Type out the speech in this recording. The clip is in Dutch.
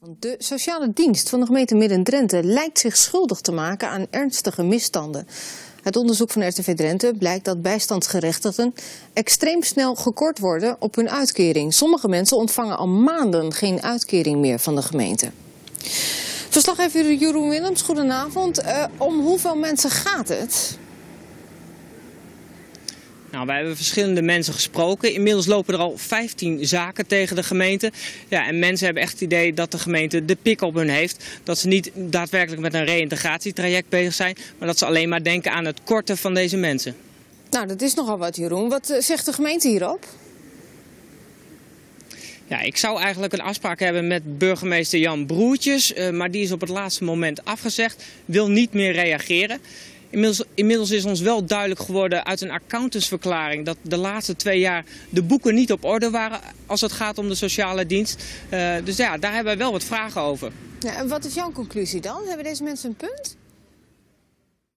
De sociale dienst van de gemeente Midden-Drenthe lijkt zich schuldig te maken aan ernstige misstanden. Uit onderzoek van RTV Drenthe blijkt dat bijstandsgerechtigden extreem snel gekort worden op hun uitkering. Sommige mensen ontvangen al maanden geen uitkering meer van de gemeente. Verslaggever Jeroen Willems, goedenavond. Uh, om hoeveel mensen gaat het? Nou, wij hebben verschillende mensen gesproken. Inmiddels lopen er al 15 zaken tegen de gemeente. Ja, en mensen hebben echt het idee dat de gemeente de pik op hun heeft. Dat ze niet daadwerkelijk met een reïntegratietraject bezig zijn, maar dat ze alleen maar denken aan het korten van deze mensen. Nou, dat is nogal wat, Jeroen. Wat eh, zegt de gemeente hierop? Ja, ik zou eigenlijk een afspraak hebben met burgemeester Jan Broertjes, uh, maar die is op het laatste moment afgezegd, wil niet meer reageren. Inmiddels, is ons wel duidelijk geworden uit een accountantsverklaring dat de laatste twee jaar de boeken niet op orde waren als het gaat om de sociale dienst. Uh, dus ja, daar hebben wij wel wat vragen over. Ja, en wat is jouw conclusie dan? Hebben deze mensen een punt?